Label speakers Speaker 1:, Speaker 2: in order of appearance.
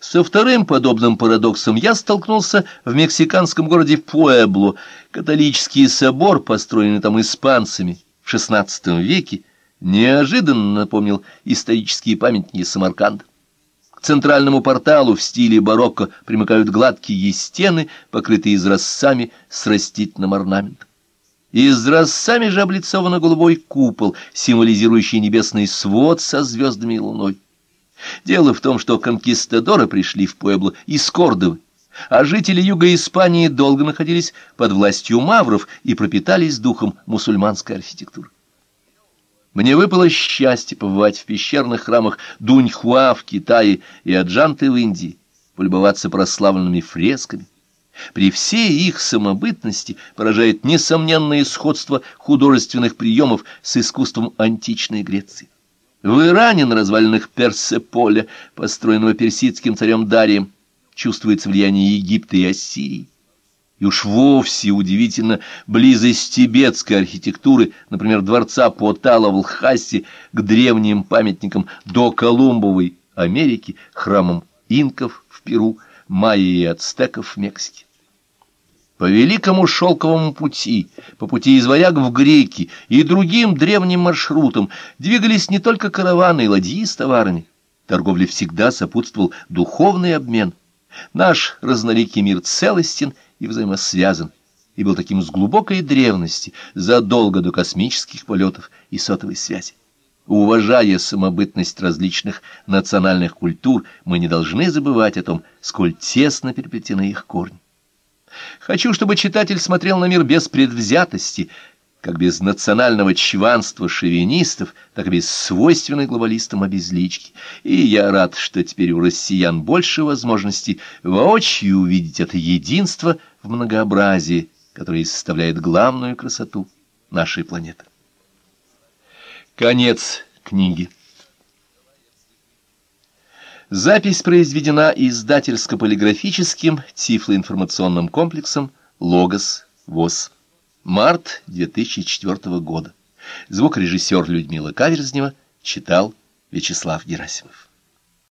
Speaker 1: Со вторым подобным парадоксом я столкнулся в мексиканском городе Пуэбло. Католический собор, построенный там испанцами в XVI веке, неожиданно напомнил исторические памятники Самарканда. К центральному порталу в стиле барокко примыкают гладкие стены, покрытые изразцами с растительным орнаментом. Изразцами же облицован голубой купол, символизирующий небесный свод со звездами и луной. Дело в том, что конкистадоры пришли в Пуэбло из Кордовы, а жители юга Испании долго находились под властью мавров и пропитались духом мусульманской архитектуры. Мне выпало счастье побывать в пещерных храмах Дуньхуа в Китае и Аджанты в Индии, полюбоваться прославленными фресками. При всей их самобытности поражает несомненное сходство художественных приемов с искусством античной Греции. В Иране на развалинах Персеполя, построенного персидским царем Дарием, чувствуется влияние Египта и Ассирии. И уж вовсе удивительно близость тибетской архитектуры, например, дворца Потала в Лхасе, к древним памятникам до Колумбовой Америки, храмам инков в Перу, майя и ацтеков в Мексике. По великому шелковому пути, по пути из Варяг в Греки и другим древним маршрутам двигались не только караваны и ладьи с товарами. Торговле всегда сопутствовал духовный обмен. Наш разноликий мир целостен и взаимосвязан, и был таким с глубокой древности, задолго до космических полетов и сотовой связи. Уважая самобытность различных национальных культур, мы не должны забывать о том, сколь тесно переплетены их корни. Хочу, чтобы читатель смотрел на мир без предвзятости, как без национального чванства шовинистов, так и без свойственной глобалистам обезлички. И я рад, что теперь у россиян больше возможностей воочию увидеть это единство в многообразии, которое составляет главную красоту нашей планеты. Конец книги. Запись произведена издательско-полиграфическим тифлоинформационным комплексом «Логос ВОЗ». Март 2004 года. Звукорежиссер Людмила Каверзнева читал Вячеслав Герасимов.